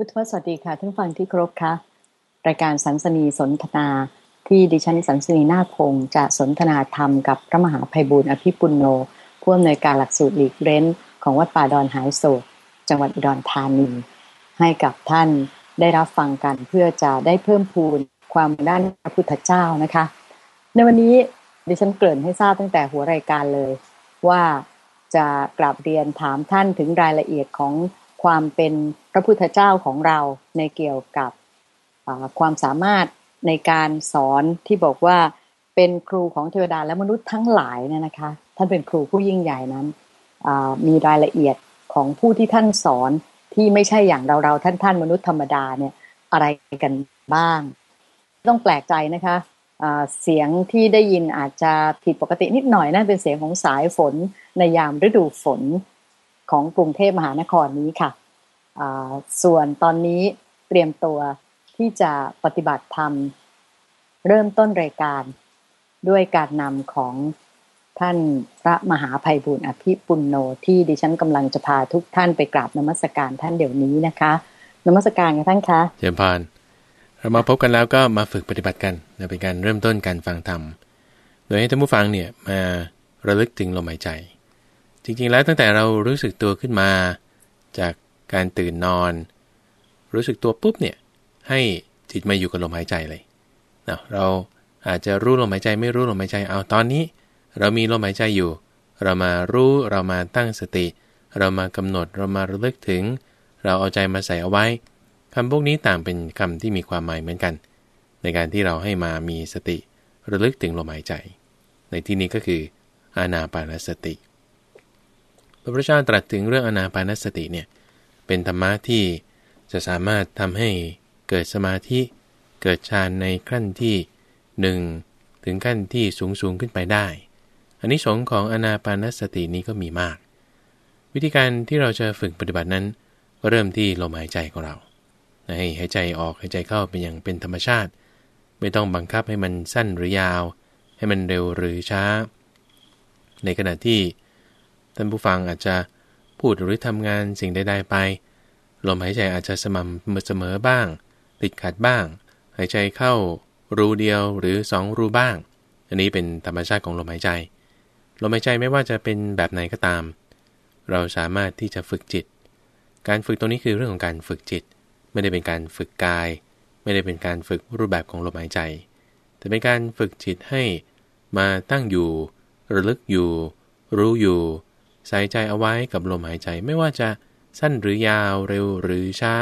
พุทธวสวัสดีค่ะท่านฟังที่ครบค่ะรายการสันสนีสนทนาที่ดิฉันสันสนีนาคพงจะสนทนาธรรมกับพระมหาภัยบุญอภิปุลโนผู้อำนวยการหลักสูตรหลีกเร้น ของวัดป่าดอนหายโศกจังหวัดอุดรธานีให้กับท่านได้รับฟังกันเพื่อจะได้เพิ่มพูนความด้านพระพุทธเจ้านะคะ ในวันนี้ดิฉันเกริ่นให้ทราบตั้งแต่หัวรายการเลย ว่าจะกราบเรียนถามท่านถึงรายละเอียดของความเป็น ระพุทธเจ้าของเราในเกี่ยวกับความสามารถในการสอนที่บอกว่าเป็นครูของเทวดาและมนุษย์ทั้งหลายเนี่ยนะคะ ท่านเป็นครูผู้ยิ่งใหญ่นั้นมีรายละเอียดของผู้ที่ท่านสอนที่ไม่ใช่อย่างเราเราท่านท่านมนุษย์ธรรมดาเนี่ยอะไรกันบ้าง ต้องแปลกใจนะคะเสียงที่ได้ยินอาจจะผิดปกตินิดหน่อยนั่นเป็นเสียงของสายฝนในยามฤดูฝนของกรุงเทพมหานครนี้ค่ะ ส่วนตอนนี้เตรียมตัวที่จะปฏิบัติธรรม เริ่มต้นรายการด้วยการนำของท่านพระมหาภัยบุญอภิปุณโนที่ดิฉันกำลังจะพาทุกท่านไปกราบนมัสการท่านเดี๋ยวนี้นะคะนมัสการกับท่านคะเจริญพรเรามาพบกันแล้วก็มาฝึกปฏิบัติกันเป็นการเริ่มต้นการฟังธรรมโดยให้ท่านผู้ฟังเนี่ยมาระลึกถึงลมหายใจ จริงๆแล้วตั้งแต่เรารู้สึกตัวขึ้นมา จาก การตื่นนอน รู้สึกตัวปุ๊บเนี่ยให้จิตมาอยู่กับลมหายใจเลยนะเราอาจจะรู้ลมหายใจไม่รู้ลมหายใจเอาตอนนี้ เรามีลมหายใจอยู่ เรามารู้เรามาตั้งสติ เรามากำหนดเรามาระลึกถึง เราเอาใจมาใส่เอาไว้คำพวกนี้ต่างเป็นคำที่มีความหมายเหมือนกัน ในการที่เราให้มามีสติระลึกถึงลมหายใจ ในที่นี้ก็คืออานาปานสติ พระพุทธเจ้าตรัสถึงเรื่องอนาปานสติเนี่ย เป็นธรรมะที่จะสามารถทำให้เกิดสมาธิเกิดฌานในขั้นที่หนึ่งถึงขั้นที่สูงสูงขึ้นไปได้ อันนี้สงของอนาปานสตินี้ก็มีมาก วิธีการที่เราจะฝึกปฏิบัตินั้น ก็เริ่มที่ลมหายใจของเราให้หายใจออกหายใจเข้าเป็นอย่างเป็นธรรมชาติ ไม่ต้องบังคับให้มันสั้นหรือยาว ให้มันเร็วหรือช้า ในขณะที่ท่านผู้ฟังอาจจะพูดหรือทำงานสิ่งใดๆไป ลมหายใจอาจจะสม่ำเสมอบ้าง ติดขัดบ้าง หายใจเข้ารูเดียวหรือสองรูบ้าง อันนี้เป็นธรรมชาติของลมหายใจ ลมหายใจไม่ว่าจะเป็นแบบไหนก็ตาม เราสามารถที่จะฝึกจิต การฝึกตรงนี้คือเรื่องของการฝึกจิต ไม่ได้เป็นการฝึกกาย ไม่ได้เป็นการฝึกรูปแบบของลมหายใจ แต่เป็นการฝึกจิตให้มาตั้งอยู่ ระลึกอยู่ รู้อยู่ ใส่ใจเอาไว้กับลมหายใจไม่ว่าจะ สั้นหรือยาวเร็วหรือช้า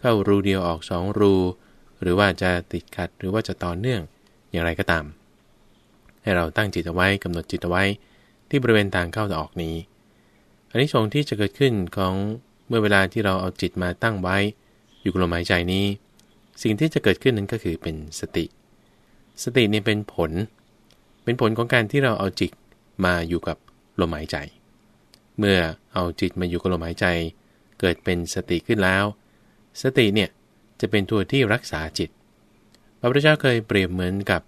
เข้ารูเดียวออกสองรู หรือว่าจะติดขัดหรือว่าจะต่อเนื่องอย่างไรก็ตาม ให้เราตั้งจิตเอาไว้กำหนดจิตเอาไว้ ที่บริเวณทางเข้าออกนี้อันนี้สงที่จะเกิดขึ้นของเมื่อเวลาที่เราเอาจิตมาตั้งไว้ อยู่กับลมหายใจนี้ สิ่งที่จะเกิดขึ้นนั้นก็คือเป็นสติ สตินี่เป็นผล เป็นผลของการที่เราเอาจิตมาอยู่กับลมหายใจ เมื่อเอาจิตมาอยู่กับลมหายใจ เกิดเป็นสติขึ้นแล้ว สติเนี่ยจะเป็นตัวที่รักษาจิต พระพุทธเจ้าเคยเปรียบเหมือนกับ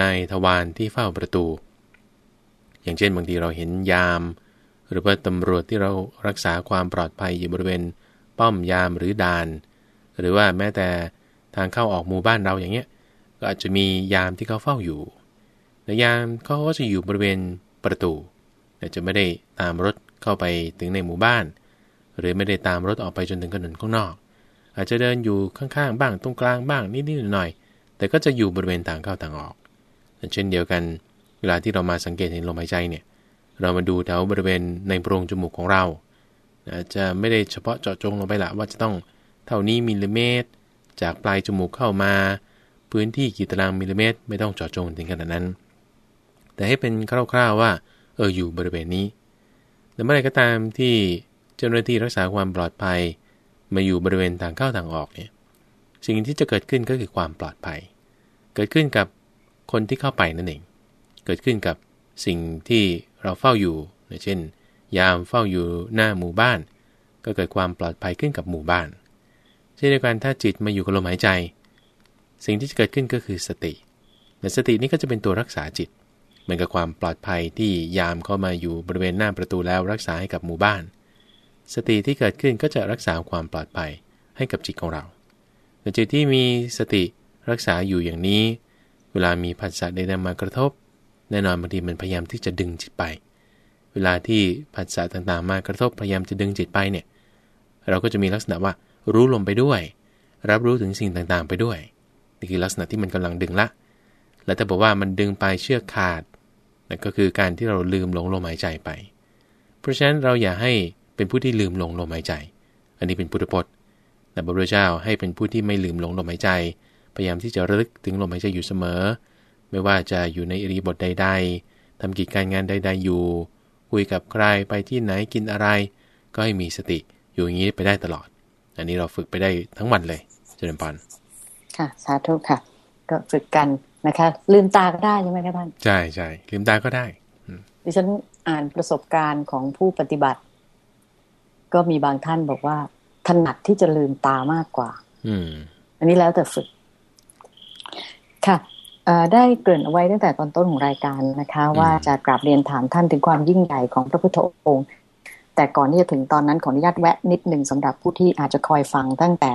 นายทวารที่เฝ้าประตู อย่างเช่นบางทีเราเห็นยาม หรือว่าตำรวจที่เรารักษาความปลอดภัยอยู่บริเวณ ป้อมยามหรือด่าน หรือว่าแม้แต่ทางเข้าออกหมู่บ้านเราอย่างเงี้ย ก็อาจจะมียามที่เขาเฝ้าอยู่และยามเขาก็จะอยู่บริเวณประตู แต่จะไม่ได้ตามรถเข้าไปถึงในหมู่บ้าน หรือไม่ได้ตามรถออกไปจนถึงถนนข้างนอก อาจจะเดินอยู่ข้างๆ บ้างตรงกลางบ้างนิดๆหน่อยๆแต่ก็จะอยู่บริเวณทางเข้าทางออก เช่นเดียวกัน เวลาที่เรามาสังเกตเห็นลมหายใจเนี่ยเรามาดูแถวบริเวณในโพรงจมูกของเราอาจจะไม่ได้เฉพาะเจาะจงลงไปละว่าจะต้องเท่านี้มิลลิเมตร จากปลายจมูกเข้ามา พื้นที่กี่ตารางมิลลิเมตร ไม่ต้องเจาะจงถึงขนาดนั้น แต่ให้เป็นคร่าวๆว่าเอออยู่บริเวณนี้แต่เมื่อไรก็ตามที่ เจ้าหน้าที่รักษาความปลอดภัย มาอยู่บริเวณทางเข้าทางออกเนี่ยสิ่งที่จะเกิดขึ้นก็คือความปลอดภัย เกิดขึ้นกับคนที่เข้าไปนั่นเอง เกิดขึ้นกับสิ่งที่เราเฝ้าอยู่เช่น ยามเฝ้าอยู่หน้าหมู่บ้าน ก็เกิดความปลอดภัยขึ้นกับหมู่บ้านเช่นเดียวกันถ้าจิตมาอยู่กับลมหายใจ สิ่งที่จะเกิดขึ้นก็คือสติแต่สตินี้ก็จะเป็นตัวรักษาจิต เหมือนกับความปลอดภัยที่ยามเข้ามาอยู่บริเวณหน้าประตูแล้วรักษาให้กับหมู่บ้าน สติที่เกิดขึ้นก็จะรักษาความปลอดภัยให้กับจิตของเราแต่จิตที่มีสติรักษาอยู่อย่างนี้ เวลามีผัสสะใดๆมากระทบ แน่นอนบางทีมันพยายามที่จะดึงจิตไป เวลาที่ผัสสะต่างๆ มากระทบพยายามจะดึงจิตไปเนี่ย เราก็จะมีลักษณะว่ารู้ลมไปด้วย รับรู้ถึงสิ่งต่างๆ ไปด้วยนี่คือลักษณะที่มันกำลังดึงละ แล้วถ้าบอกว่ามันดึงไปเชือกขาดนั่นก็คือการที่เราลืมหลงลมหายใจไป เพราะฉะนั้นเราอย่าให้ เป็นผู้ที่ลืมหลงลมหายใจ อันนี้เป็นพุทธพจน์แต่พระพุทธเจ้าให้เป็นผู้ที่ไม่ลืมหลงลมหายใจ พยายามที่จะระลึกถึงลมหายใจอยู่เสมอ ไม่ว่าจะอยู่ในอิริบทใด ๆทำกิจการงานใด ๆ อยู่ คุยกับใครไปที่ไหนกินอะไร ก็ให้มีสติอยู่อย่างนี้ไปได้ตลอด อันนี้เราฝึกไปได้ทั้งวันเลยเจริญพรค่ะสาธุค่ะ ก็ฝึกกันนะคะ ลืมตาก็ได้ใช่ไหมคะท่านใช่ใช่ลืมตาก็ได้ดิฉันอ่านประสบการณ์ของผู้ปฏิบัติ ก็มีบางท่านบอกว่าถนัดที่จะลืมตามากกว่า อืม อันนี้แล้วแต่ฝึก ค่ะได้เกริ่นเอาไว้ตั้งแต่ตอนต้นของรายการนะคะ ว่าจะกราบเรียนถามท่านถึงความยิ่งใหญ่ของพระพุทธองค์ แต่ก่อนที่จะถึงตอนนั้นขออนุญาตแวะนิดหนึ่งสำหรับผู้ที่อาจจะคอยฟังตั้งแต่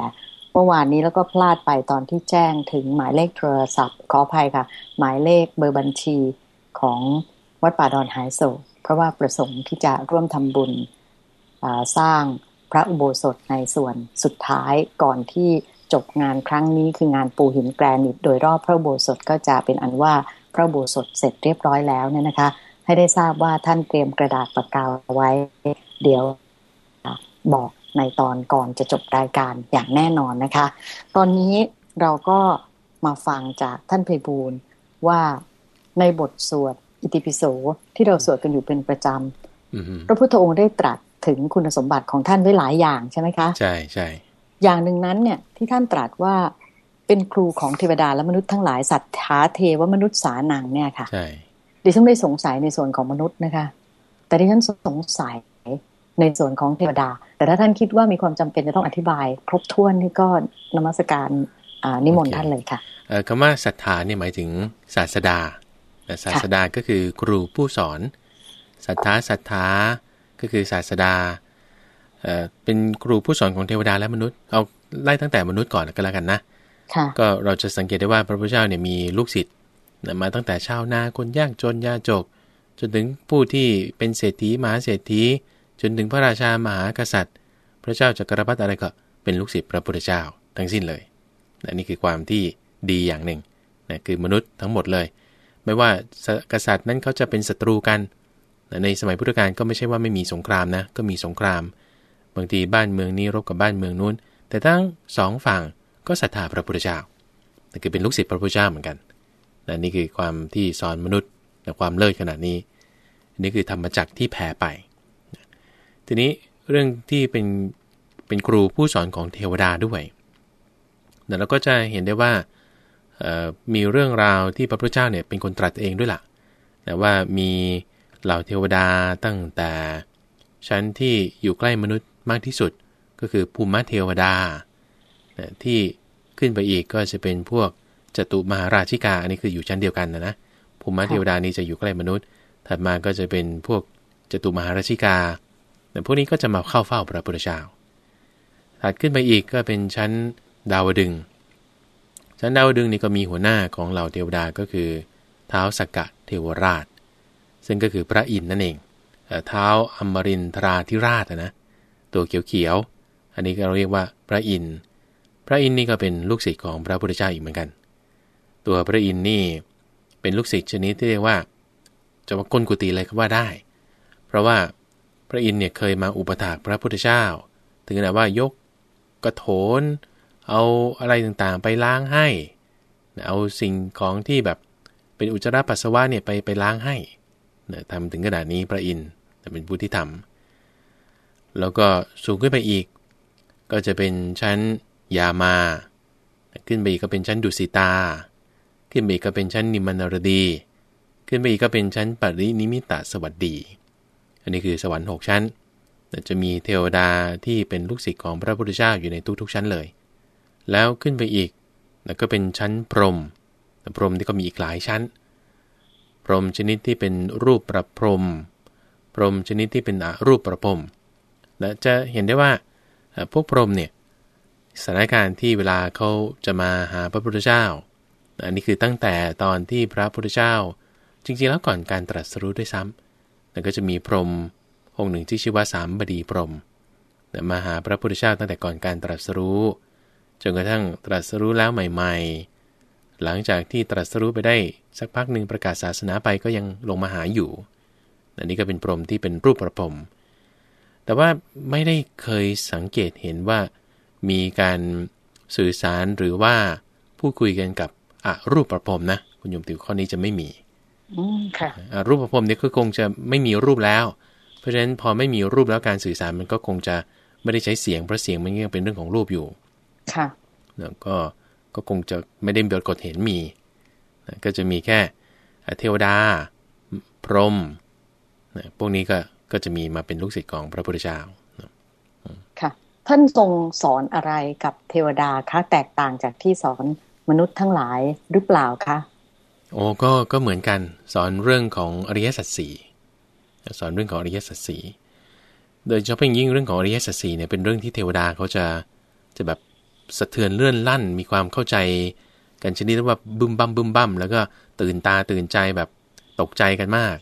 เมื่อวานนี้แล้วก็พลาดไปตอนที่แจ้งถึงหมายเลขโทรศัพท์ ขออภัยค่ะ หมายเลขเบอร์บัญชีของวัดป่าดอนหายโศกเพราะว่าประสงค์ที่จะร่วมทำบุญ สร้างพระอุโบสถในส่วนสุดท้ายก่อนที่จบงานครั้งนี้คืองานปูหินแกรนิตโดยรอบพระอุโบสถก็จะเป็นอันว่าพระอุโบสถเสร็จเรียบร้อยแล้วเนี่ยนะคะ ให้ได้ทราบว่าท่านเตรียมกระดาษปากกาไว้ เดี๋ยวบอกในตอนก่อนจะจบรายการอย่างแน่นอนนะคะ ตอนนี้เราก็มาฟังจากท่านเพบูลว่าในบทสวดอิติปิโสที่เราสวดกันอยู่เป็นประจำพระพุทธองค์ได้ตรัส ถึงคุณสมบัติของท่านไว้หลายอย่างใช่ไหมคะ ใช่ใช่อย่างหนึ่งนั้นเนี่ยที่ท่านตรัสว่าเป็นครูของเทวดาและมนุษย์ทั้งหลายสัตว์าเทวมนุษย์สานังเนี่ยค่ะใช่ดิฉันไม่สงสัยในส่วนของมนุษย์นะคะ แต่ดิฉันสงสัยในส่วนของเทวดา แต่ถ้าท่านคิดว่ามีความจำเป็นจะต้องอธิบาย ครบถ้วนนี่ก็นมัสการนิมนต์ท่านเลยค่ะคำว่าศรัทธาเนี่ยหมายถึงศาสดาศาสดาก็คือครูผู้สอนศรัทธาศรัทธา ก็คือศาสดาเป็นครูผู้สอนของเทวดาและมนุษย์ เอาไล่ตั้งแต่มนุษย์ก่อนก็แล้วกันนะก็เราจะสังเกตได้ว่าพระพุทธเจ้าเนี่ยมีลูกศิษย์มาตั้งแต่ชาวนาคนยากจนยาจก จนถึงผู้ที่เป็นเศรษฐีมหาเศรษฐี จนถึงพระราชามหากษัตริย์ พระเจ้าจักรพรรดิอะไรก็เป็นลูกศิษย์พระพุทธเจ้าทั้งสิ้นเลยนนี่คือความที่ดีอย่างหนึ่งนะคือมนุษย์ทั้งหมดเลย ไม่ว่ากษัตริย์นั้นเขาจะเป็นศัตรูกัน ในสมัยพุทธกาลก็ไม่ใช่ว่าไม่มีสงครามนะ ก็มีสงคราม บางทีบ้านเมืองนี้รบกับบ้านเมืองนู้น แต่ทั้งสองฝั่งก็ศรัทธาพระพุทธเจ้านั่นคือเป็นลูกศิษย์พระพุทธเจ้าเหมือนกันนนี่คือความที่สอนมนุษย์และความเลิศขนาดนี้ นี่คือธรรมจักที่แผ่ไป ทีนี้เรื่องที่เป็นเป็นครูผู้สอนของเทวดาด้วยแต่เราก็จะเห็นได้ว่ามีเรื่องราวที่พระพุทธเจ้าเนี่ยเป็นคนตรัสเองด้วยละ่ะแต่ว่ามี เหล่าเทวดาตั้งแต่ชั้นที่อยู่ใกล้มนุษย์มากที่สุดก็คือภูมิเทวดา ที่ขึ้นไปอีกก็จะเป็นพวกจตุมหาราชิกา อันนี้คืออยู่ชั้นเดียวกันนะนะภูมิเทวดานี้จะอยู่ใกล้มนุษย์ ถัดมาก็จะเป็นพวกจตุมหาราชิกา แต่พวกนี้ก็จะมาเข้าเฝ้าพระพุทธเจ้าถัดขึ้นไปอีกก็เป็นชั้นดาวดึง ชั้นดาวดึงนี่ก็มีหัวหน้าของเหล่าเทวดาก็คือเท้าสกกะเทวราช ซึ่งก็คือพระอินทร์นั่นเองเท้าอมรินทราธิราชนะตัวเขียวๆอันนี้เราเรียกว่าพระอินทร์พระอินทร์นี่ก็เป็นลูกศิษย์ของพระพุทธเจ้าอีกเหมือนกัน ตัวพระอินทร์นี่เป็นลูกศิษย์ชนิดที่เรียกว่าจะว่าก้นกุฏิอะไรก็ว่าได้ เพราะว่าพระอินทร์เนี่ยเคยมาอุปถากพระพุทธเจ้า ถึงขนาดว่ายกกระโถน เอาอะไรต่างๆไปล้างให้ เอาสิ่งของที่แบบเป็นอุจจาระปัสสาวะเนี่ยไปไปล้างให้ ทำถึงขนาดนี้พระอินทร์เป็นผู้ที่ทำแล้วก็สูงขึ้นไปอีก ก็จะเป็นชั้นยามา ขึ้นไปอีกก็เป็นชั้นดุสิตา ขึ้นไปอีกก็เป็นชั้นนิมานรดี ขึ้นไปอีกก็เป็นชั้นปรินิมิตะสวัสดี อันนี้คือสวรรค์6ชั้นจะมีเทวดาที่เป็นลูกศิษย์ของพระพุทธเจ้าอยู่ในทุกๆชั้นเลย แล้วขึ้นไปอีก แล้วก็เป็นชั้นพรหมพรหมที่ก็มีอีกหลายชั้น พรหมชนิดที่เป็นรูปประพรม พรหมชนิดที่เป็นอรูปประพรมและจะเห็นได้ว่าพวกพรหมเนี่ยสถานการณ์ที่เวลาเขาจะมาหาพระพุทธเจ้า อันนี้คือตั้งแต่ตอนที่พระพุทธเจ้า จริงๆแล้วก่อนการตรัสรู้ด้วยซ้ำแล้วก็จะมีพรหมองค์หนึ่งที่ชื่อว่าสามบดีพรหมมาหาพระพุทธเจ้าตั้งแต่ก่อนการตรัสรู้ จนกระทั่งตรัสรู้แล้วใหม่ๆ หลังจากที่ตรัสรู้ไปได้สักพักหนึ่งประกาศศาสนาไปก็ยังลงมาหาอยู่ อันนี้ก็เป็นพรหมที่เป็นรูปประพรมแต่ว่าไม่ได้เคยสังเกตเห็นว่ามีการสื่อสารหรือว่าพูดคุยกันกับอรูปประพรมนะคุณโยมติวข้อนี้จะไม่มีรูปประพรมเนี่ยก็คงจะไม่มีรูปแล้ว เพราะฉะนั้นพอไม่มีรูปแล้วการสื่อสารมันก็คงจะไม่ได้ใช้เสียงเพราะเสียงมันยังเป็นเรื่องของรูปอยู่ ค่ะ แล้วก็ ก็คงจะไม่ได้ปรากฏเห็นมีก็จะมีแค่เทวดา พรหมพวกนี้ก็ก็จะมีมาเป็นลูกศิษย์ของพระพุทธเจ้าค่ะ ท่านทรงสอนอะไรกับเทวดาคะแตกต่างจากที่สอนมนุษย์ทั้งหลายหรือเปล่าคะโอ้ก็ก็เหมือนกันสอนเรื่องของอริยสัจสี่สอนเรื่องของอริยสัจสี่โดยเฉพาะยิ่งเรื่องของอริยสัจสี่เนี่ยเป็นเรื่องที่เทวดาเขาจะจะแบบ สะเทือนเลื่อนลั่น มีความเข้าใจ กันชนิดว่าบึมบัมบึมบัมแล้วก็ตื่นตาตื่นใจแบบตกใจกันมาก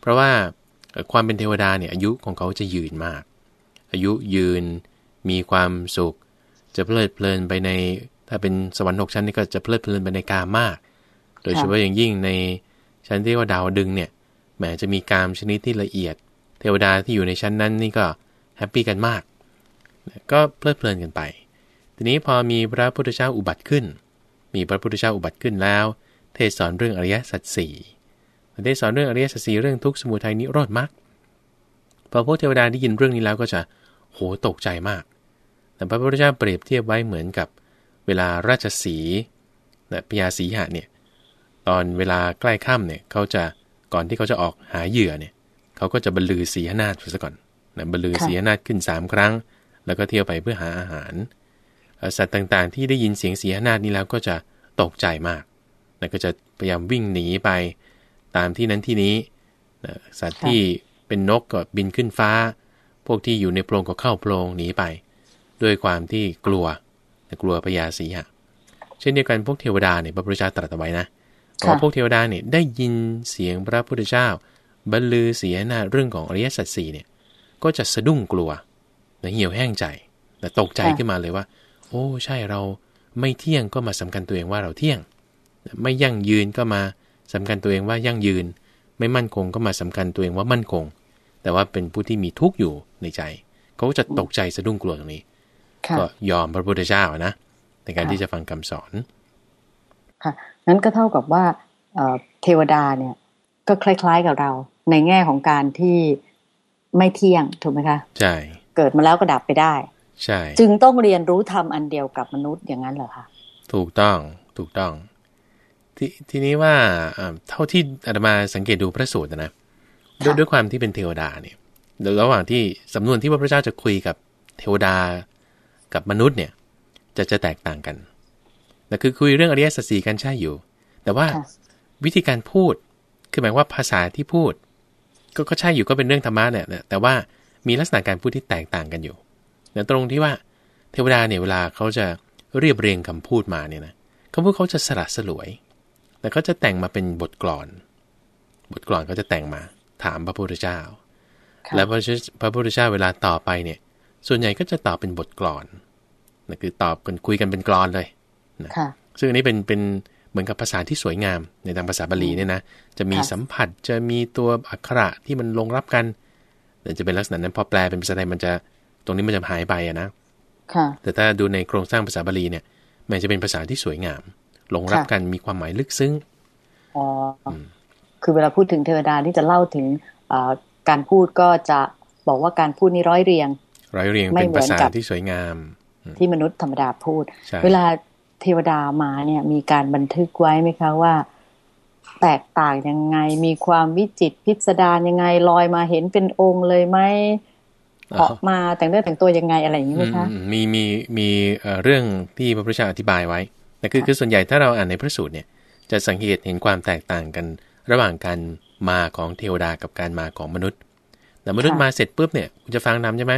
เพราะว่าความเป็นเทวดาเนี่ยอายุของเขาจะยืนมาก อายุยืนมีความสุข จะเพลิดเพลินไปใน ถ้าเป็นสวรรค์หกชั้นนี่ก็จะเพลิดเพลินไปในกามมาก โดยเฉพาะอย่างยิ่งในชั้นที่ว่าดาวดึงเนี่ยแหมจะมีกามชนิดที่ละเอียด เทวดาที่อยู่ในชั้นนั้นนี่ก็ happy กันมาก ก็เพลิดเพลินกันไป ทีนี้พอมีพระพุทธเจ้าอุบัติขึ้น มีพระพุทธเจ้าอุบัติขึ้นแล้ว เทศสอนเรื่องอริยสัจสี่เทศสอนเรื่องอริยสัจสี่เรื่องทุกข์สมุทัยนิโรธมรรคพอพวกเทวดาได้ยินเรื่องนี้แล้วก็จะโหตกใจมาก แต่พระพุทธเจ้าเปรียบเทียบไว้เหมือนกับเวลาราชสีห์นะพญาสีหะเนี่ยตอนเวลาใกล้ค่ำเนี่ยเขาจะก่อนที่เขาจะออกหาเหยื่อเนี่ยเขาก็จะบรรลือสีหนาฏซะก่อนนะบรรลือสีหนาฏขึ้น3ครั้ง แล้วก็เที่ยวไปเพื่อหาอาหาร สัตว์ต่างๆ ที่ได้ยินเสียงเสียนาฏนี้แล้วก็จะตกใจมากนะก็จะพยายามวิ่งหนีไปตามที่นั้นที่นี้นะสัตว์ที่เป็นนกก็บินขึ้นฟ้า พวกที่อยู่ในโพรงก็เข้าโพรงหนีไป ด้วยความที่กลัวกลัวพญาสีหะเช่นเดียวกันพวกเทวดาเนี่ยพระพุทธเจ้าตรัสไว้นะว่าพวกเทวดาเนี่ยได้ยินเสียงพระพุทธเจ้าบรรลือเสียนาเรื่องของอริยสัจสี่เนี่ยก็จะสะดุ้งกลัวและเหี่ยวแห้งใจแต่ตกใจขึ้นมาเลยว่า โอ้ใช่เราไม่เที่ยงก็มาสำคัญตัวเองว่าเราเที่ยง ไม่ยั่งยืนก็มาสำคัญตัวเองว่ายั่งยืน ไม่มั่นคงก็มาสำคัญตัวเองว่ามั่นคง แต่ว่าเป็นผู้ที่มีทุกข์อยู่ในใจ เขาจะตกใจสะดุ้งกลัวตรงนี้ ก็ยอมพระพุทธเจ้านะ ในการที่จะฟังคำสอน ค่ะนั้นก็เท่ากับว่าเทวดาเนี่ยก็คล้าย ๆกับเรา ในแง่ของการที่ไม่เที่ยงถูกไหมคะ ใช่ เกิดมาแล้วก็ดับไปได้ ใช่ จึงต้องเรียนรู้ทำอันเดียวกับมนุษย์อย่างนั้นเหรอคะถูกต้องถูกต้องททีนี้ว่าเท่าที่อาตมาสังเกตดูพระสูตรนะด้วยด้วยความที่เป็นเทวดาเนี่ยระหว่างที่สำนวนที่พระพุทธเจ้าจะคุยกับเทวดากับมนุษย์เนี่ย จะจะแตกต่างกันแต่คือคุยเรื่องอริยสัจสีกันใช่อยู่ แต่ว่าวิธีการพูดคือหมายว่าภาษาที่พูด ก็ก็ใช่อยู่ก็เป็นเรื่องธรรมะเนี่ยแต่ว่ามีลักษณะการพูดที่แตกต่างกันอยู่ นะตรงที่ว่าเทวดาเนี่ยเวลาเขาจะเรียบเรียงคำพูดมาเนี่ยนะคำพูดเขาจะสละสลวย แต่เขาจะแต่งมาเป็นบทกลอน บทกลอนเขาจะแต่งมา ถามพระพุทธเจ้า แล้วพระพระพุทธเจ้าเวลาตอบไปเนี่ย ส่วนใหญ่ก็จะตอบเป็นบทกลอนนะคือตอบกันคุยกันเป็นกลอนเลยนะซึ่งอันนี้เป็นเป็นเหมือนกับภาษาที่สวยงามในทางภาษาบาลีเนี่ยนะ จะมีสัมผัสจะมีตัวอักขระที่มันลงรับกันจะเป็นลักษณะนั้นพอแปลเป็นภาษาไทยมันจะ ตรงนี้มันจะหายไปอะนะค่ะ แต่ถ้าดูในโครงสร้างภาษาบาลีเนี่ย มันจะเป็นภาษาที่สวยงามลงรับกันมีความหมายลึกซึ้งอ๋อคือเวลาพูดถึงเทวดาที่จะเล่าถึงการพูดก็จะบอกว่าการพูดนี้ร้อยเรียง ร้อยเรียงเป็นภาษาที่สวยงาม ที่มนุษย์ธรรมดาพูด เวลาเทวดามาเนี่ย มีการบันทึกไว้ไหมคะว่า แตกต่างยังไง มีความวิจิตพิสดารยังไงลอยมาเห็นเป็นองค์เลยไหม ออกมาแต่งเรื่องแต่งตัวยังไงอะไรอย่างนี้ไหมคะมีมีมีเรื่องที่พระพุทธเจ้าอธิบายไว้แต่คือคือส่วนใหญ่ถ้าเราอ่านในพระสูตรเนี่ย จะสังเกตเห็นความแตกต่างกันระหว่างการมาของเทวดากับการมาของมนุษย์แต่มนุษย์มาเสร็จปุ๊บเนี่ยคุณจะฟังนำใช่ไหม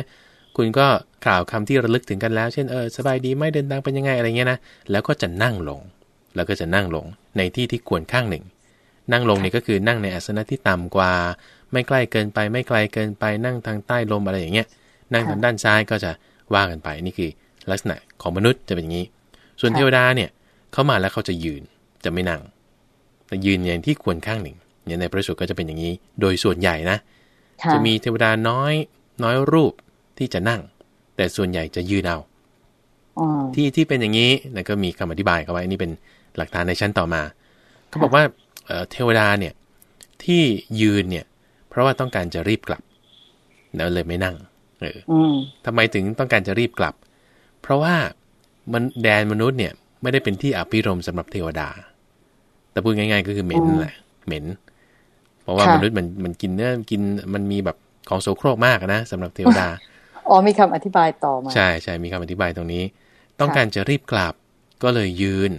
คุณก็กล่าวคำที่ระลึกถึงกันแล้ว เช่นเออสบายดีไม่เดินทางเป็นยังไงอะไรเงี้ยนะแล้วก็จะนั่งลง แล้วก็จะนั่งลงในที่ที่ควรข้างหนึ่ง นั่งลงนี่ก็คือนั่งในอาสนะที่ต่ำกว่า ไม่ใกล้เกินไป ไม่ไกลเกินไปนั่งทางใต้ลมอะไรอย่างเงี้ยนั่งทางด้านซ้ายก็จะว่ากันไปนี่คือลักษณะของมนุษย์จะเป็นอย่างนี้ ส่วนเทวดาเนี่ยเขามาแล้วเขาจะยืนจะไม่นั่งแต่ยืนอย่างที่ควรข้างหนึ่งอย่างในพระสูตรก็จะเป็นอย่างนี้ โดยส่วนใหญ่นะจะมีเทวดาน้อยน้อยรูปที่จะนั่ง แต่ส่วนใหญ่จะยืนเอาที่ที่เป็นอย่างนี้นะก็มีคำอธิบายเขาไว้นี่เป็นหลักฐานในชั้นต่อมาเขาบอกว่าเทวดาเนี่ยที่ยืนเนี่ย เพราะว่าต้องการจะรีบกลับแล้วเลยไม่นั่ง เออทำไมถึงต้องการจะรีบกลับ เพราะว่ามันแดนมนุษย์เนี่ย ไม่ได้เป็นที่อภิรมสำหรับเทวดา แต่พูดง่าย ๆ ก็คือเหม็นแหละ เหม็น เพราะว่ามนุษย์มันมันกินเนื้อกินมันมีแบบของโสโครกมากนะสำหรับเทวดา อ๋อมีคำอธิบายต่อมา ใช่ใช่มีคำอธิบายตรงนี้ ต้องการจะรีบกลับ ก็เลยยืน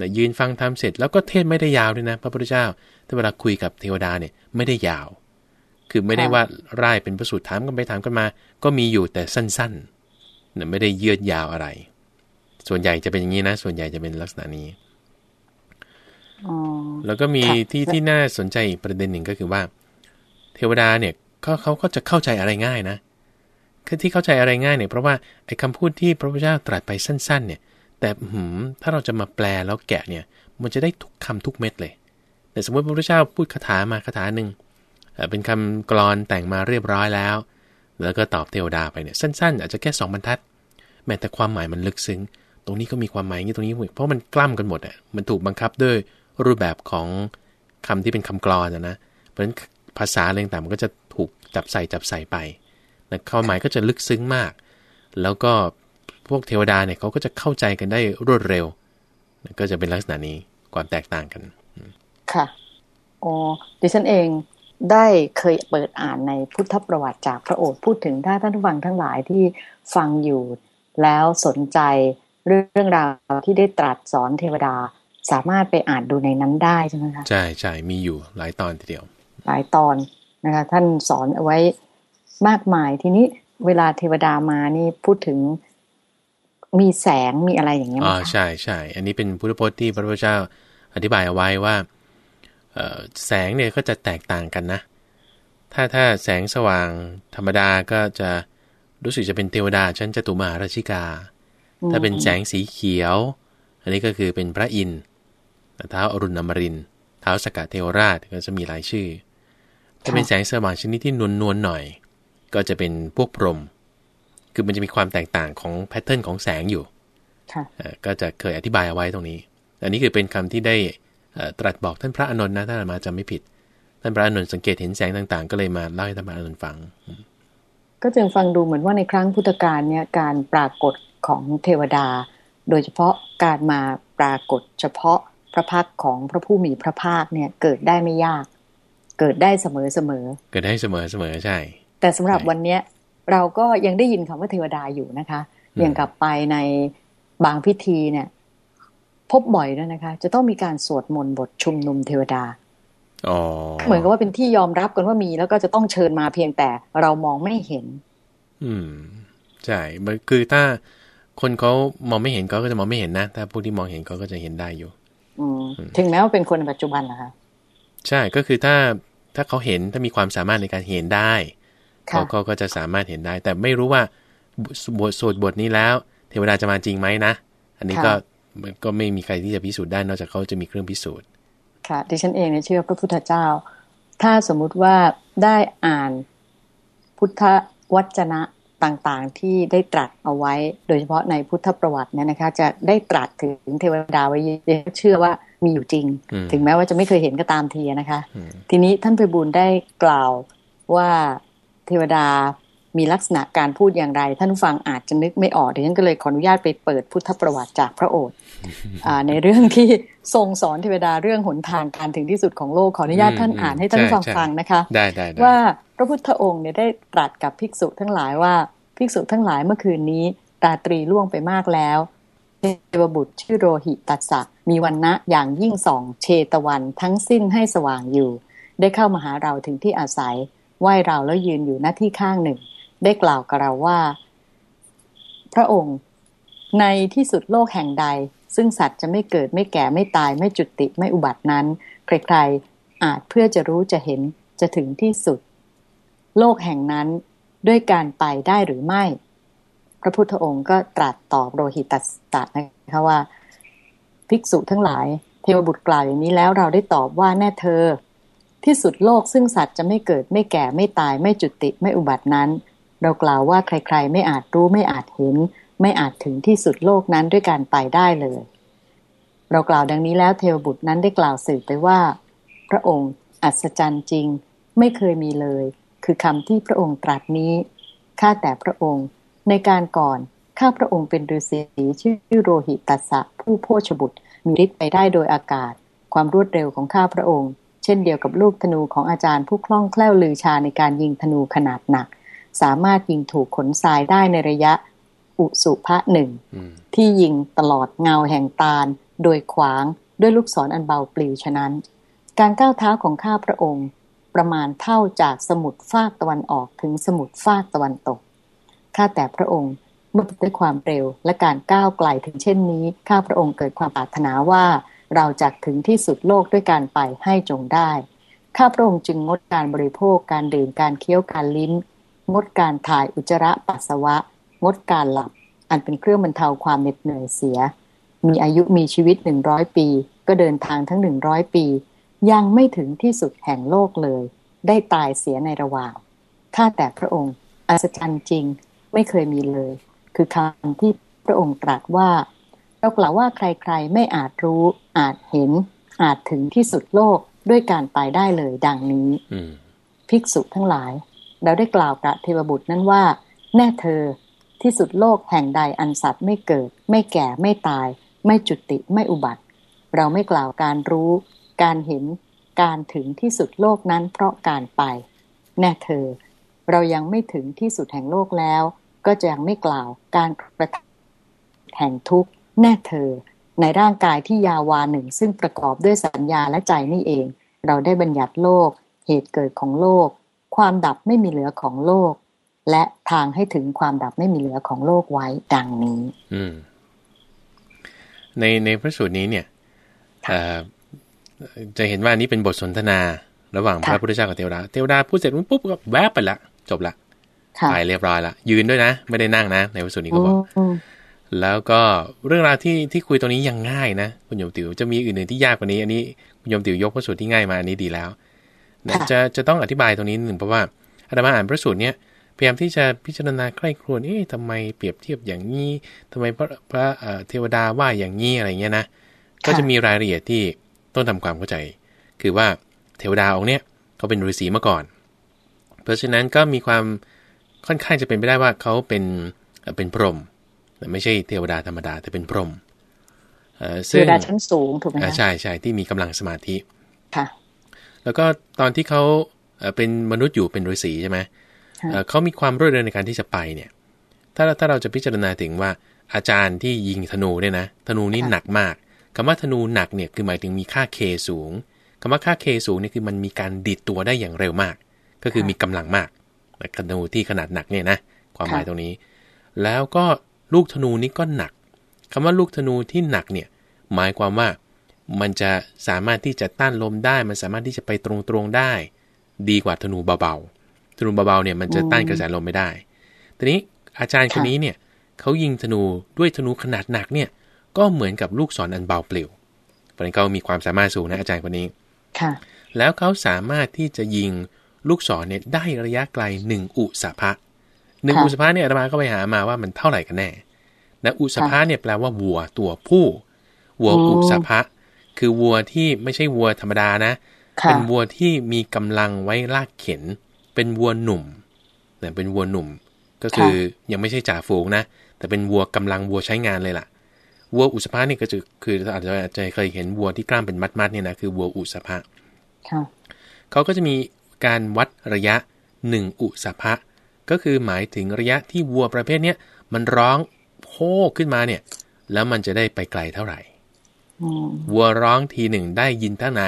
นะยืนฟังธรรมเสร็จแล้วก็เทศไม่ได้ยาวด้วยนะ พระพุทธเจ้าถ้าเวลาคุยกับเทวดาเนี่ยไม่ได้ยาว คือไม่ได้ว่าร่ายเป็นประสูตรถามกันไปถามกันมา ก็มีอยู่แต่สั้นๆนะไม่ได้เยืดยาวอะไร ส่วนใหญ่จะเป็นอย่างนี้นะ ส่วนใหญ่จะเป็นลักษณะนี้แล้วก็มีที่ที่น่าสนใจอีกประเด็นหนึ่งก็คือว่า เทวดาเนี่ยเขาเขาก็จะเข้าใจอะไรง่ายนะคือที่เข้าใจอะไรง่ายเนี่ยเพราะว่าไอ้คาพูดที่พระพุทธเจ้าตรัสไปสั้น ๆ เนี่ย แต่หืมถ้าเราจะมาแปลแล้วแกะเนี่ย มันจะได้ทุกคำทุกเม็ดเลย แต่สมมติพระพุทธเจ้าพูดคาถามาคาถาหนึ่ง เป็นคำกรอนแต่งมาเรียบร้อยแล้ว แล้วก็ตอบเทวดาไปเนี่ยสั้น ๆ อาจจะแค่สองบรรทัด แม้แต่ความหมายมันลึกซึ้ง ตรงนี้ก็มีความหมายอย่างนี้ตรงนี้เพราะมันกล้ำกันหมดอะมันถูกบังคับด้วยรูปแบบของคำที่เป็นคำกรอนนะ เพราะฉะนั้นภาษาอะไรต่างมันก็จะถูกจับใส่จับใส่ไปนะความหมายก็จะลึกซึ้งมาก แล้วก็พวกเทวดาเนี่ยเขาก็จะเข้าใจกันได้รวดเร็ว ก็จะเป็นลักษณะนี้ความแตกต่างกัน ค่ะ อ๋อ ดิฉันเอง ได้เคยเปิดอ่านในพุทธประวัติจากพระโอษฐ์พูดถึงถ้าท่านผู้ฟังทั้งหลายที่ฟังอยู่ แล้วสนใจเรื่องราวที่ได้ตรัสสอนเทวดา สามารถไปอ่านดูในนั้นได้ใช่ไหมคะใช่ใช่มีอยู่หลายตอนทีเดียว หลายตอนนะคะ ท่านสอนเอาไว้มากมายทีนี้เวลาเทวดามานี่พูดถึงมีแสงมีอะไรอย่างเงี้ยอ๋อใช่ใช่อันนี้เป็นพุทธพจน์ที่พระพุทธเจ้าอธิบายเอาไว้ว่า แสงเนี่ยก็จะแตกต่างกันนะ ถ้าถ้าแสงสว่างธรรมดาก็จะรู้สึกจะเป็นเทวดาชั้นจตุมาราชิกา ถ้าเป็นแสงสีเขียว อันนี้ก็คือเป็นพระอินทร์เท้าอรุณอมรินเท้าสกัดเทวราชก็จะมีหลายชื่อ ถ้าเป็นแสงสว่างชนิดที่นวลนวลหน่อย ก็จะเป็นพวกพรมคือมันจะมีความแตกต่างของแพทเทิร์นของแสงอยู่ก็จะเคยอธิบายเอาไว้ตรงนี้ อันนี้คือเป็นคำที่ได้ ตรัสบอกท่านพระอานนท์นะถ้ามาจะไม่ผิด ท่านพระอานนท์สังเกตเห็นแสงต่างๆ ก็เลยมาเล่าให้ท่านพระอานนท์ฟัง ก็จึงฟังดูเหมือนว่าในครั้งพุทธกาลเนี่ยการปรากฏของเทวดา โดยเฉพาะการมาปรากฏเฉพาะพระพักของพระผู้มีพระภาคเนี่ยเกิดได้ไม่ยาก เกิดได้เสมอเสมอเกิดได้เสมอเสมอใช่ แต่สำหรับวันเนี้ยเราก็ยังได้ยินคำว่าเทวดาอยู่นะคะ อย่างกลับไปในบางพิธีเนี่ย พบบ่อยด้วยนะคะ จะต้องมีการสวดมนต์บทชุมนุมเทวดาเหมือนกับว่าเป็นที่ยอมรับกันว่ามีแล้วก็จะต้องเชิญมาเพียงแต่เรามองไม่เห็น อืมใช่คือถ้าคนเขามองไม่เห็นเขาก็จะมองไม่เห็นนะ ถ้าผู้ที่มองเห็นเขาก็จะเห็นได้อยู่ อืมถึงแม้ว่าเป็นคนในปัจจุบันนะคะใช่ก็คือถ้าถ้าเขาเห็นถ้ามีความสามารถในการเห็นได้เขาก็ก็จะสามารถเห็นได้ แต่ไม่รู้ว่าบทสวดบทนี้แล้ว เทวดาจะมาจริงไหมนะ อันนี้ก็ มันก็ไม่มีใครที่จะพิสูจน์ได้นอกจากเขาจะมีเครื่องพิสูจน์ ค่ะ ดิฉันเองเนี่ยเชื่อพระพุทธเจ้า ถ้าสมมุติว่าได้อ่านพุทธวจนะต่างๆ ที่ได้ตรัสเอาไว้ โดยเฉพาะในพุทธประวัติเนี่ยนะคะ จะได้ตรัสถึงเทวดาไว้เชื่อว่ามีอยู่จริง ถึงแม้ว่าจะไม่เคยเห็นก็ตามทีนะคะ ทีนี้ท่านไปบุญได้กล่าวว่าเทวดามีลักษณะการพูดอย่างไร ท่านฟังอาจจะนึกไม่ออกเดี๋ยวฉันก็เลยขออนุญาตไปเปิดพุทธประวัติจากพระโอษฐ์ ในเรื่องที่ทรงสอนเทวดาเรื่องหนทางการถึงที่สุดของโลกขออนุญาตท่านอ่านให้ท่านฟังฟังนะคะได้ได้ว่าพระพุทธองค์เนี่ยได้ตรัสกับภิกษุทั้งหลายว่าภิกษุทั้งหลายเมื่อคืนนี้ตาตรีล่วงไปมากแล้วเทวบุตรชื่อโรหิตัสสะมีวันณะอย่างยิ่งสองเชตวันทั้งสิ้นให้สว่างอยู่ ได้เข้ามาหาเราถึงที่อาศัยไหว้เราแล้วยืนอยู่หน้าที่ข้างหนึ่ง ได้กล่าวกับเราว่า พระองค์ในที่สุดโลกแห่งใด ซึ่งสัตว์จะไม่เกิดไม่แก่ไม่ตายไม่จุติไม่อุบัตินั้น ใครๆ อาจเพื่อจะรู้จะเห็นจะถึงที่สุด โลกแห่งนั้นด้วยการไปได้หรือไม่ พระพุทธองค์ก็ตรัสตอบโรหิตัสตะนะคะว่า ภิกษุทั้งหลายเทวบุตรกล่าวอย่างนี้แล้วเราได้ตอบว่าแน่เธอ ที่สุดโลกซึ่งสัตว์จะไม่เกิดไม่แก่ไม่ตายไม่จุติไม่อุบัตินั้น เรากล่าวว่าใครๆ ไม่อาจรู้ไม่อาจเห็น ไม่อาจถึงที่สุดโลกนั้นด้วยการไปได้เลย เรากล่าวดังนี้แล้วเทวบุตรนั้นได้กล่าวสืบไปว่า พระองค์อัศจรรย์จริง ไม่เคยมีเลย คือคำที่พระองค์ตรัสนี้ข้าแต่พระองค์ในการก่อนข้าพระองค์เป็นฤาษีชื่อโรหิตัสสะผู้โพชบุตร มีฤทธิ์ไปได้โดยอากาศ ความรวดเร็วของข้าพระองค์ เช่นเดียวกับลูกธนูของอาจารย์ผู้คล่องแคล่วลือชาในการยิงธนูขนาดหนัก สามารถยิงถูกขนทรายได้ในระยะ อุสุภะหนึ่งอืมที่ยิงตลอดเงาแห่งตาล โดยขวางด้วยลูกศรออันเบาปลิวฉะนั้น การก้าวเท้าของข้าพระองค์ ประมาณเท่าจากสมุทรฟากตะวันออกถึงสมุทรฟากตะวันตกข้าแต่พระองค์เมื่อด้วยความเร็วและการก้าวไกลถึงเช่นนี้ข้าพระองค์เกิดความปรารถนาว่าเราจะถึงที่สุดโลกด้วยการไปให้จงได้ ข้าพระองค์จึงงดการบริโภคการดื่มการเคี้ยวการลิ้มงดการถ่ายอุจจาระปัสสาวะ งดการหลับ อันเป็นเครื่องบรรเทาความเหน็ดเหนื่อยเสีย มีอายุมีชีวิตหนึ่งร้อยปี ก็เดินทางทั้งหนึ่งร้อยปี ยังไม่ถึงที่สุดแห่งโลกเลย ได้ตายเสียในระหว่างข้าแต่พระองค์อัศจรรย์จริงไม่เคยมีเลย คือคำที่พระองค์ตรัสว่าเรากล่าวว่าใครๆไม่อาจรู้ อาจเห็น อาจถึงที่สุดโลกด้วยการไปได้เลยดังนี้อืมภิกษุทั้งหลาย เราได้กล่าวกับเทวบุตรนั้นว่า แน่เธอ ที่สุดโลกแห่งใดอันสัตว์ไม่เกิด ไม่แก่ไม่ตาย ไม่จุติไม่อุบัติ เราไม่กล่าวการรู้ การเห็นการถึงที่สุดโลกนั้นเพราะการไป แน่เธอ เรายังไม่ถึงที่สุดแห่งโลกแล้ว ก็จะยังไม่กล่าวการกระทำแห่งทุกข์แน่เธอ ในร่างกายที่ยาวาหนึ่งซึ่งประกอบด้วยสัญญาและใจนี่เอง เราได้บัญญัติโลก เหตุเกิดของโลก ความดับไม่มีเหลือของโลก และทางให้ถึงความดับไม่มีเหลือของโลกไว้ดังนี้ อืม ในในพระสูตรนี้เนี่ยเอ่อจะเห็นว่าอันนี้เป็นบทสนทนา ระหว่างพค่ะระพุทธเจ้ากับเทวดาเทวดาพูดเสร็จปุ๊บก็แวบไปละ จบละค่ะไปเรียบร้อยละยืนด้วยนะ ไม่ได้นั่งนะ ในพระสูตรนี้ก็บอกอืมแล้วก็เรื่องราวที่ที่คุยตรงนี้ยังง่ายนะคุณโยมติ๋วจะมีอื่นๆที่ยากกว่านี้ อันนี้คุณโยมติ๋วยกพระสูตรที่ง่ายมาอันนี้ดีแล้วนะค่ะจะจะต้องอธิบายตรงนี้นิดหนึ่งเพราะว่าอาตมาอ่านพระสูตรเนี้ย พยายามที่จะพิจารณาใคร่ครวญเอ๊ะทำไมเปรียบเทียบอย่างนี้ทำไมพระพระเอ่อเทวดาว่าอย่างนี้อะไรเงี้ยนะ ก็จะมีรายละเอียดที่ต้องทำความเข้าใจ คือว่าเทวดาองค์เนี้ยเขาเป็นฤาษีมาก่อน เพราะฉะนั้นก็มีความค่อนข้างจะเป็นไปได้ว่าเขาเป็นเอ่อเป็นพรหมแต่ไม่ใช่เทวดาธรรมดาแต่เป็นพรหมเอ่อเทซึ่งวดาชั้นสูงถูกไหมอ่าคะใช่ใช่ที่มีกำลังสมาธิค่ะแล้วก็ตอนที่เขาเอ่อเป็นมนุษย์อยู่เป็นฤาษีใช่ไหมค่ะ เอ่อเขามีความรวดเร็วในการที่จะไปเนี่ย ถ้าถ้าเราจะพิจารณาถึงว่าอาจารย์ที่ยิงธนูเนี่ยนะธนูนี่หนักมากคำว่าธนูหนักเนี่ยคือหมายถึงมีค่าเคสูงคำว่าค่าเคสูงเนี่ยคือมันมีการดีดตัวได้อย่างเร็วมาก ก็คือมีกำลังมากแต่ธนูที่ขนาดหนักเนี่ยนะความหมายตรงนี้ แล้วก็ลูกธนูนี้ก็หนักคำว่าลูกธนูที่หนักเนี่ยหมายความว่ามันจะสามารถที่จะต้านลมได้ มันสามารถที่จะไปตรงๆได้ ดีกว่าธนูเบาๆ ธนูเบาๆเนี่ยมันจะต้านกระแสลมไม่ได้ ทีนี้อาจารย์คนนี้เนี่ยเขายิงธนูด้วยธนูขนาดหนักเนี่ย ก็เหมือนกับลูกศรออันเบาเปลี่ยวเพราะฉะนั้นเขามีความสามารถสูงนะอาจารย์คนนี้ค่ะ แล้วเขาสามารถที่จะยิงลูกศรเนี่ยได้ระยะไกลหนึ่งอุสภะหนึ่งค่ะอุสภะเนี่ยอาตมาก็ไปหามาว่ามันเท่าไหร่กันแน่นะอุสภะเนี่ยแปลว่าวัวตัวผู้วัวอืมอุสภะคือวัวที่ไม่ใช่วัวธรรมดานะค่ะเป็นวัวที่มีกำลังไว้ลากเข็น เป็นวัวหนุ่มเนี่ยเป็นวัวหนุ่ม ก็คือยังไม่ใช่จ่าฝูงนะ แต่เป็นวัวกำลังวัวใช้งานเลยล่ะ วัวอุสภะเนี่ยก็จะคืออาจจะอาจจะเคยเห็นวัวที่กล้ามเป็นมัดๆเนี่ยนะคือวัวอุสภะค่ะเขาก็จะมีการวัดระยะ1อุสภะก็คือหมายถึงระยะที่วัวประเภทเนี้ยมันร้องโฮขึ้นมาเนี่ย แล้วมันจะได้ไปไกลเท่าไหร่อืมวัวร้องทีหนึ่งได้ยินเท่าไหน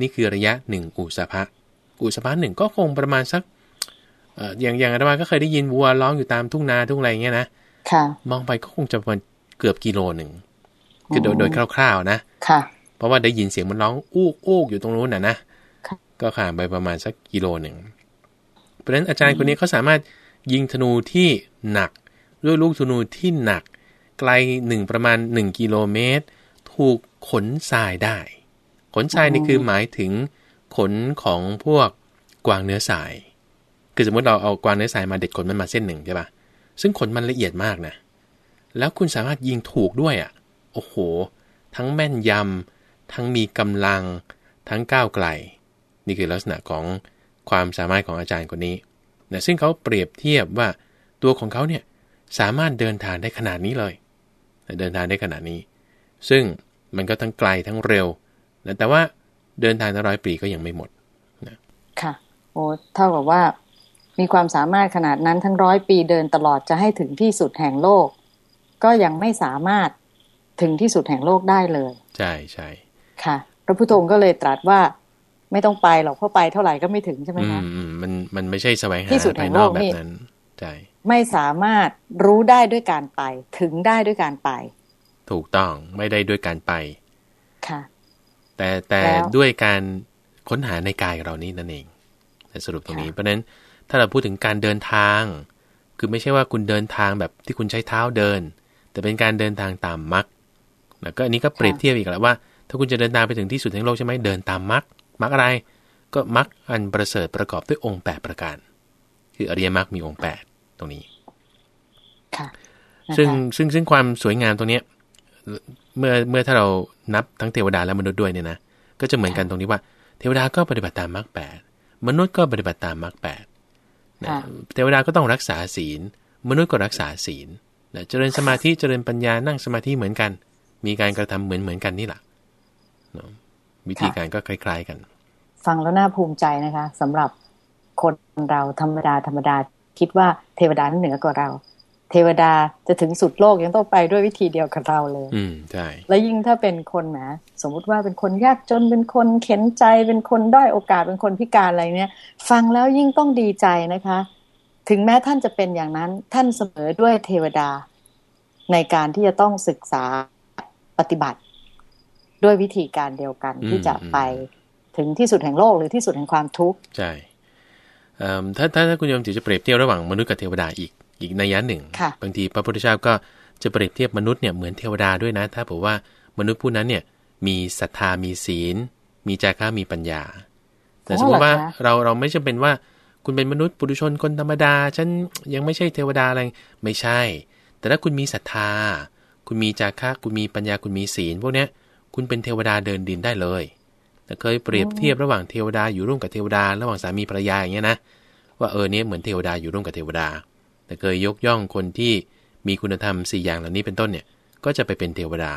นี่คือระยะ1อุสภะ อุสภะหนึ่งก็คงประมาณสักเอออย่างอย่างอาตมาก็เคยได้ยินวัวร้องอยู่ตามทุ่งนาทุ่งอะไรเงี้ยนะค่ะ มองไปก็คงจะประมาณเกือบกิโลหนึ่งคือโดยโดยคร่าวๆนะค่ะ เพราะว่าได้ยินเสียงมันร้องอู้อู้อยู่ตรงนู้นน่ะนะค่ะก็ข่ามไปประมาณสักกิโลหนึ่งเพราะฉะนั้นอาจารย์คนนี้เขาสามารถยิงธนูที่หนัก ด้วยลูกธนูที่หนัก ไกลหนึ่งประมาณ1กิโลเมตร ถูกขนทรายได้ ขนทรายนี่คือหมายถึง ขนของพวกกวางเนื้อสาย คือสมมติเราเอากวางเนื้อสายมาเด็ดขนมันมาเส้นหนึ่งใช่ปะซึ่งขนมันละเอียดมากนะ แล้วคุณสามารถยิงถูกด้วยอะ โอ้โห ทั้งแม่นยำ ทั้งมีกำลัง ทั้งก้าวไกล นี่คือลักษณะของความสามารถของอาจารย์คนนี้นะซึ่งเขาเปรียบเทียบว่าตัวของเขาเนี่ยสามารถเดินทางได้ขนาดนี้เลย เดินทางได้ขนาดนี้ ซึ่งมันก็ทั้งไกลทั้งเร็ว แต่ว่า เดินทางตั้งร้อยปีก็ยังไม่หมดค่ะโอ้เท่ากับว่ามีความสามารถขนาดนั้นทั้งร้อยปีเดินตลอดจะให้ถึงที่สุดแห่งโลก ก็ยังไม่สามารถถึงที่สุดแห่งโลกได้เลย ใช่ใช่ค่ะ พระพุทธองค์ก็เลยตรัสว่าไม่ต้องไปหรอกเพราะไปเท่าไหร่ก็ไม่ถึงใช่ไหมอืคะมอืมมันมันไม่ใช่แสวงหาที่สุดแห่ภายงนอกโลกแบนี่บนั้นใช่ไม่สามารถรู้ได้ด้วยการไป ถึงได้ด้วยการไป ถูกต้องไม่ได้ด้วยการไปค่ะ แต่แต่แล้วด้วยการค้นหาในกายเรานี้นั่นเองแต่สรุปตรงนี้ค่ะเพราะฉะนั้นถ้าเราพูดถึงการเดินทาง คือไม่ใช่ว่าคุณเดินทางแบบที่คุณใช้เท้าเดิน แต่เป็นการเดินทางตามมรรคแล้วก็อันนี้ก็เปรียบเทียบอีกแล้วว่า ถ้าคุณจะเดินทางไปถึงที่สุดแห่งโลกใช่ไหมเดินตามมรรคมรรคอะไร ก็มรรคอันประเสริฐประกอบด้วยองค์แปดประการ คืออริยมรรคมีองค์แปดตรงนี้ค่ะนะคะซึ่งซึ่งซึ่งความสวยงามตรงเนี้ย เมื่อเมื่อถ้าเรานับทั้งเทวดาและมนุษย์ด้วยเนี่ยนะ ก็จะเหมือนกันตรงที่ว่า เทวดาก็ปฏิบัติตามมรรคแปดมนุษย์ก็ปฏิบัติตามมรรคแปดนะค่ะเทวดาก็ต้องรักษาศีล มนุษย์ก็รักษาศีลนะเจริญสมาธิเจริญปัญญานั่งสมาธิเหมือนกัน มีการกระทำเหมือนเหมือนกันนี่แหละเนอะวิธีการก็คล้ายๆกัน ฟังแล้วน่าภูมิใจนะคะสำหรับคนเราธรรมดาธรรมดาคิดว่าเทวดานั้นเหนือกว่าเรา เทวดาจะถึงสุดโลกยังต้องไปด้วยวิธีเดียวกับเราเลย อืมใช่และยิ่งถ้าเป็นคนแหมสมมุติว่าเป็นคนยากจนเป็นคนเข็นใจเป็นคนด้อยโอกาสเป็นคนพิการอะไรเนี่ย ฟังแล้วยิ่งต้องดีใจนะคะ ถึงแม้ท่านจะเป็นอย่างนั้น ท่านเสมอด้วยเทวดา ในการที่จะต้องศึกษาปฏิบัติ ด้วยวิธีการเดียวกันอืมที่จะไปถึงที่สุดแห่งโลกหรือที่สุดแห่งความทุกข์ใช่เอิ่มถ้าถ้าถ้าคุณโยมถือจะเปรียบเทียบระหว่างมนุษย์กับเทวดาอีก อีกนัยยะหนึ่งค่ะบางทีพระพุทธเจ้าก็จะเปรียบเทียบมนุษย์เนี่ยเหมือนเทวดาด้วยนะ ถ้าบอกว่ามนุษย์ผู้นั้นเนี่ยมีศรัทธามีศีล มีจาระมีปัญญา แต่สมมติว่าอ๋อเหรอคะเราเราไม่จำเป็นว่าคุณเป็นมนุษย์ปุถุชนคนธรรมดา ฉันยังไม่ใช่เทวดาอะไรไม่ใช่ แต่ถ้าคุณมีศรัทธา คุณมีจาระคุณมีปัญญาคุณมีศีล พวกเนี้ยคุณเป็นเทวดาเดินดินได้เลยแต่เคยเปรียบเทียบระหว่างเทวดาอยู่ร่วมกับเทวดา ระหว่างสามีภรรยาอย่างเงี้ยนะว่าเออเนี่ยเหมือนเทวดาอยู่ร่วมกับเทวดา แต่เคยยกย่องคนที่มีคุณธรรมสี่อย่างเหล่านี้เป็นต้นเนี่ย ก็จะไปเป็นเทวดา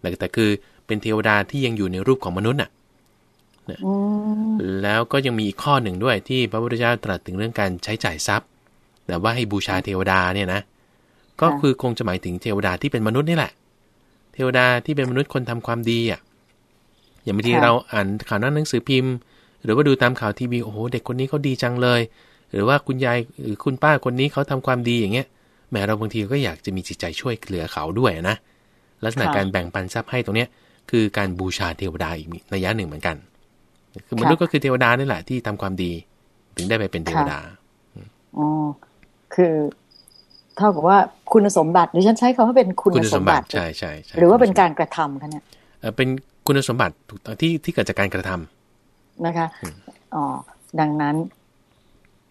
แต่แต่คือเป็นเทวดาที่ยังอยู่ในรูปของมนุษย์น่ะอืมแล้วก็ยังมีอีกข้อหนึ่งด้วยที่พระพุทธเจ้าตรัสถึงเรื่องการใช้จ่ายทรัพย์ แต่ว่าให้บูชาเทวดาเนี่ยนะ ก็คือคงจะหมายถึงเทวดาที่เป็นมนุษย์นี่แหละ เทวดาที่เป็นมนุษย์คนทำความดีอะ อย่างบางทีเราอ่านข่าวหน้าหนังสือพิมพ์ หรือว่าดูตามข่าวทีวีโอ้โหเด็กคนนี้เขาดีจังเลย หรือว่าคุณยายหรือคุณป้าคนนี้เขาทำความดีอย่างเงี้ยแหมเราบางทีก็อยากจะมีจิตใจช่วยเหลือเขาด้วยนะลักษณะการแบ่งปันทรัพย์ให้ตรงเนี้ยคือการบูชาเทวดาอีกนัยยะหนึ่งเหมือนกัน คือมนุษย์ก็คือเทวดานี่แหละที่ทำความดี ถึงได้ไปเป็นเทวดาอ๋อคือเท่ากับว่าคุณสมบัติดิฉันใช้คำว่าเป็นคุณคุณสสมมบับัติติใช่ใช่ใช่หรือว่าเป็นการกระทำคะเนี่ยเอ่อเป็นคุณสมบัติถูกต้องที่ที่เกิดจากการกระทำนะคะอ๋อดังนั้น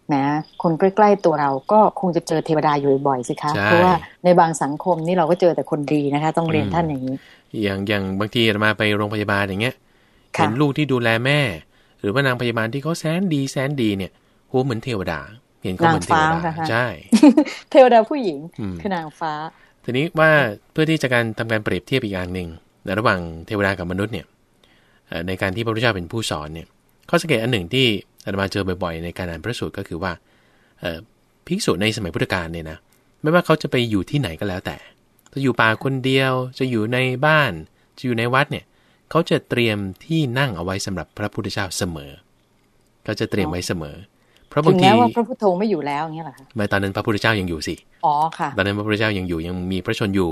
แหมคนใกล้ๆตัวเราก็คงจะเจอเทวดาอยู่บ่อยๆสิคะใช่เพราะว่าในบางสังคมนี่เราก็เจอแต่คนดีนะคะ ต้องเรียนอืมท่านอย่างนี้ อย่างอย่างบางทีอาตมาไปโรงพยาบาลอย่างเงี้ยค่ะเห็นลูกที่ดูแลแม่ หรือว่านางพยาบาลที่เขาแสนดีแสนดีเนี่ยโหเหมือนเทวดา เห็นเขาเหมือนเทวดานางฟ้านะคะใช่ เทวดาผู้หญิงอืมคือนางฟ้า ทีนี้ว่าเพื่อที่จะการทำการเปรียบเทียบอีกอย่างหนึ่งในระหว่างเทวดากับมนุษย์เนี่ยเอ่อในการที่พระพุทธเจ้าเป็นผู้สอนเนี่ยข้อสังเกตอันหนึ่งที่ อาตมาเจอบ่อยๆในการอ่านพระสูตรก็คือว่าเอ่อภิกษุในสมัยพุทธกาลเนี่ยนะไม่ว่าเขาจะไปอยู่ที่ไหนก็แล้วแต่ จะอยู่ป่าคนเดียวจะอยู่ในบ้าน จะอยู่ในวัดเนี่ยเขาจะเตรียมที่นั่งเอาไว้สำหรับพระพุทธเจ้าเสมอเขาจะเตรียมไว้เสมอเเพราะบางทีแม้ว่าพระพุทโธไม่อยู่แล้วอย่างเงี้ยเหรอคะไม่ตอนนั้นพระพุทธเจ้ายังอยู่สิอ๋อค่ะตอนนั้นพระพุทธเจ้ายังอยู่ยังมีพระชนอยู่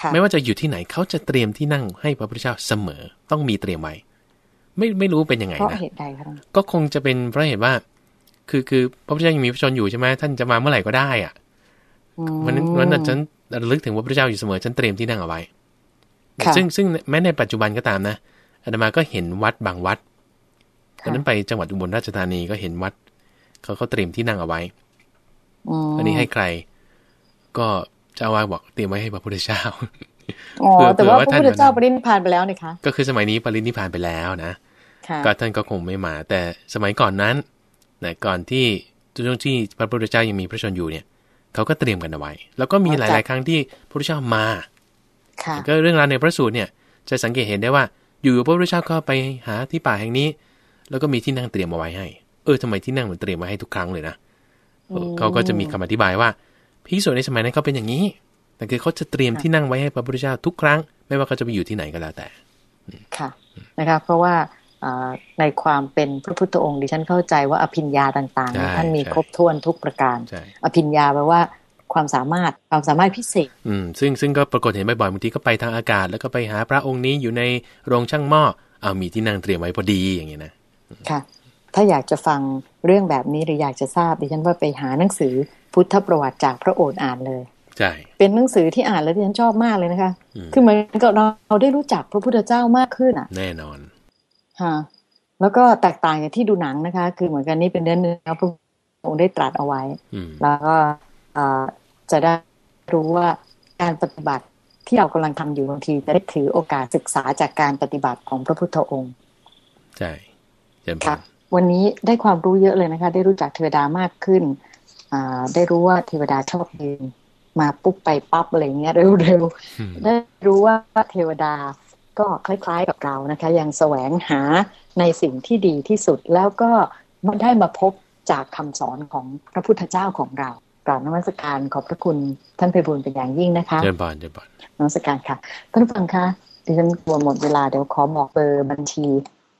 ค่ะไม่ว่าจะอยู่ที่ไหนเขาจะเตรียมที่นั่งให้พระพุทธเจ้าเสมอ ต้องมีเตรียมไว้ ไม่ไม่รู้เป็นยังไงนะเพราะเหตุใดคะก็คงจะเป็นเพราะเหตุว่า คือคือพระพุทธเจ้ายังมีพระชนอยู่ใช่ไหมท่านจะมาเมื่อไหร่ก็ได้อะวันนั้นวันนั้นฉันระลึกถึงพระพุทธเจ้าอยู่เสมอฉันเตรียมที่นั่งเอาไว้ ซึ่งซึ่งแม้ในปัจจุบันก็ตามนะอาตมาก็เห็นวัดบางวัดตอนนั้นไปจังหวัดอุบลราชธานีก็เห็นวัดเขาเขาเตรียมที่นั่งเอาไว้อันนี้ให้ใคร ก็เจ้าวาดบอกเตรียมไว้ให้พระพุทธเจ้า อ๋อแต่ว่าพระพุทธเจ้าปรินิพานไปแล้วนี่คะก็คือสมัยนี้ปรินิพานไปแล้วนะก็ท่านก็คงไม่มา แต่สมัยก่อนนั้นนะก่อนที่ช่วงที่พระพุทธเจ้ายังมีพระชนอยู่เนี่ยเขาก็เตรียมกันเอาไว้ แล้วก็มีหลาย ๆ ครั้งที่พระพุทธเจ้ามาก็เรื่องราวในพระสูตรเนี่ย จะสังเกตเห็นได้ว่าอยู่พระพุทธเจ้าก็ไปหาที่ป่าแห่งนี้ แล้วก็มีที่นั่งเตรียมเอาไว้ให้ เออทำไมที่นั่งมันเตรียมมาให้ทุกครั้งเลยนะเขาก็จะมีคำอธิบายว่าพิสูจในสมัยนั้นเขาเป็นอย่างนี้ แต่คือเขาจะเตรียมที่นั่งไว้ให้พระพุทธเจ้าทุกครั้ง ไม่ว่าเขาจะไปอยู่ที่ไหนก็แล้วแต่ ค่ะนะคะเพราะว่าในความเป็นพระพุทธองค์ดิฉันเข้าใจว่าอภิญญาต่างๆ ท่านมีครบถ้วนทุกประการ อภิญญาแปลว่าความสามารถความสามารถพิเศษ อืมซึ่งซึ่งก็ปรากฏเห็นบ่อยๆบางทีก็ไปทางอากาศ แล้วก็ไปหาพระองค์นี้อยู่ในโรงช่างหม้อเอามีที่นั่งเตรียมไว้พอดีอย่างเงี้ยนะค่ะ ถ้าอยากจะฟังเรื่องแบบนี้หรืออยากจะทราบดิฉันว่าไปหาหนังสือพุทธประวัติจากพระโอษฐ์อ่านเลย ใช่เป็นหนังสือที่อ่านแล้วที่ฉันชอบมากเลยนะคะ คือเหมือนกับเราได้รู้จักพระพุทธเจ้ามากขึ้นอะ แน่นอนค่ะแล้วก็แตกต่างจากที่ดูหนังนะคะ คือเหมือนกันนี่เป็นเรื่องนึงพระองค์ได้ตรัสเอาไว้ แล้วก็จะได้รู้ว่าการปฏิบัติที่เรากำลังทำอยู่บางทีจะได้ถือโอกาสศึกษาจากการปฏิบัติของพระพุทธองค์ใช่ครับวันนี้ได้ความรู้เยอะเลยนะคะ ได้รู้จักเทวดามากขึ้นได้รู้ว่าเทวดาชอบเพลง มาปุ๊บไปปั๊บอะไรเงี้ยเร็วๆได้รู้ว่าเทวดาก็คล้าย ๆกับเรานะคะ ยังแสวงหาในสิ่งที่ดีที่สุดแล้วก็มันได้มาพบจากคำสอนของพระพุทธเจ้าของเรากราบนมัสการขอบพระคุณท่านเพบุญเป็นอย่างยิ่งนะคะเจริญบานเจริญบานนมัสการค่ะท่านผู้ฟังคะดิฉันกลัวหมดเวลาเดี๋ยวขอบอกเบอร์บัญชี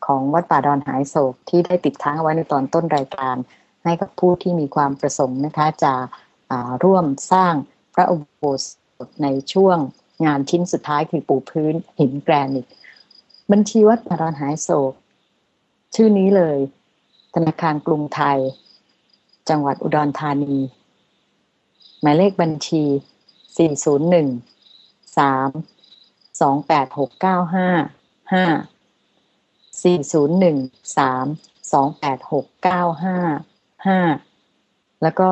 ของวัดป่าดอนหายโศกที่ได้ติดค้างเอาไว้ในตอนต้นรายการ ให้กับผู้ที่มีความประสงค์นะคะ จะร่วมสร้าง พระอุโบสถในช่วงงานชิ้นสุดท้ายคือปูพื้นหินแกรนิตบัญชีวัดป่าดอนหายโศก ชื่อนี้เลย ธนาคารกรุงไทย จังหวัดอุดรธานี หมายเลขบัญชี 401 3 286 95 5 401 3 286 95 5 แล้วก็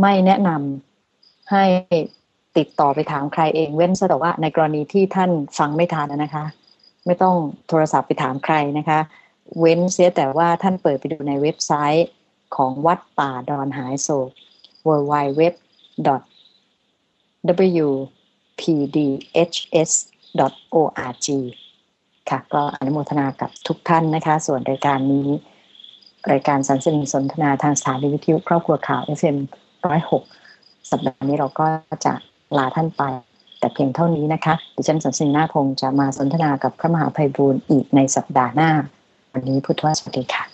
ไม่แนะนำ ให้ติดต่อไปถามใครเอง เว้นแต่ว่าในกรณีที่ท่านฟังไม่ทันนะคะ ไม่ต้องโทรศัพท์ไปถามใครนะคะ เว้นเสียแต่ว่าท่านเปิดไปดูในเว็บไซต์ของวัดป่าดอนหายโศก www.wpdhs.org ค่ะ ก็อนุโมทนากับทุกท่านนะคะ ส่วนรายการนี้ รายการสันสนิสนทนาทางสถานีวิทยุครอบครัวข่าว FM 106 สัปดาห์นี้เราก็จะลาท่านไป แต่เพียงเท่านี้นะคะ ดิฉันสันสินนาพงศ์จะมาสนทนากับพระมหาภัยบูรณ์อีกในสัปดาห์หน้า วันนี้พุทธวสวัสดีค่ะ